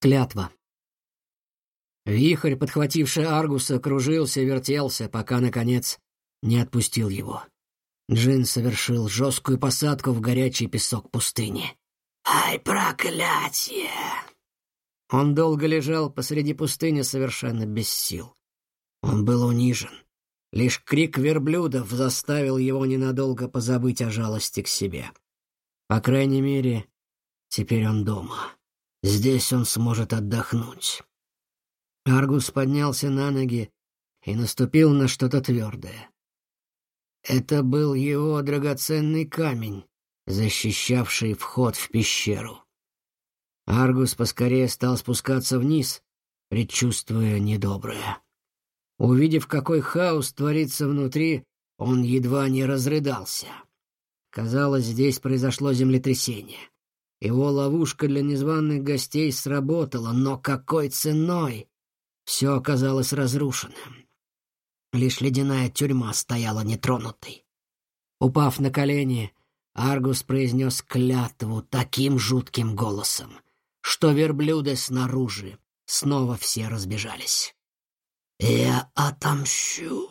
Клятва. Вихрь, подхвативший Аргуса, кружился, вертелся, пока, наконец, не отпустил его. Джин совершил жесткую посадку в горячий песок пустыни. «Ай, проклятие!» Он долго лежал посреди пустыни совершенно без сил. Он был унижен. Лишь крик верблюдов заставил его ненадолго позабыть о жалости к себе. По крайней мере, теперь он дома. Здесь он сможет отдохнуть. Аргус поднялся на ноги и наступил на что-то твердое. Это был его драгоценный камень, защищавший вход в пещеру. Аргус поскорее стал спускаться вниз, предчувствуя недоброе. Увидев, какой хаос творится внутри, он едва не разрыдался. Казалось, здесь произошло землетрясение. Его ловушка для незваных гостей сработала, но какой ценой? Все оказалось разрушенным. Лишь ледяная тюрьма стояла нетронутой. Упав на колени, Аргус произнес клятву таким жутким голосом, что верблюды снаружи снова все разбежались. «Я отомщу.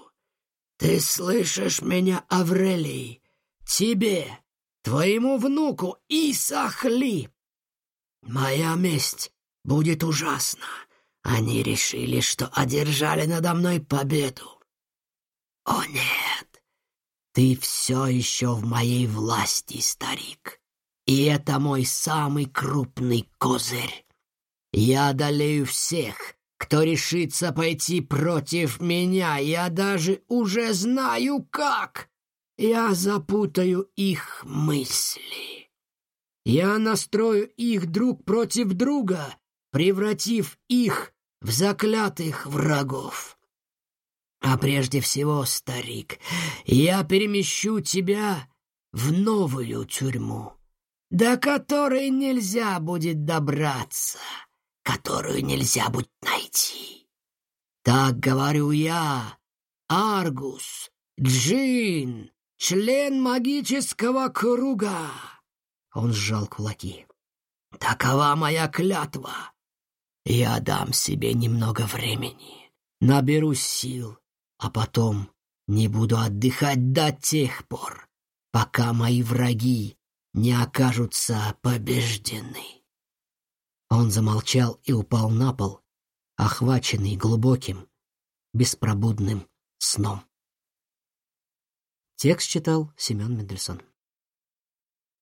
Ты слышишь меня, Аврелий? Тебе, твоему внуку Исахли. Моя месть будет ужасна. Они решили, что одержали надо мной победу. О нет, ты все еще в моей власти, старик. И это мой самый крупный козырь. Я одолею всех, кто решится пойти против меня. Я даже уже знаю, как. Я запутаю их мысли. Я настрою их друг против друга, превратив их в заклятых врагов. А прежде всего, старик, я перемещу тебя в новую тюрьму, до которой нельзя будет добраться, которую нельзя будет найти. Так говорю я, Аргус, Джин, член магического круга. Он сжал кулаки. Такова моя клятва. Я дам себе немного времени, наберу сил, а потом не буду отдыхать до тех пор, пока мои враги не окажутся побеждены. Он замолчал и упал на пол, охваченный глубоким, беспробудным сном. Текст читал Семен Мендельсон.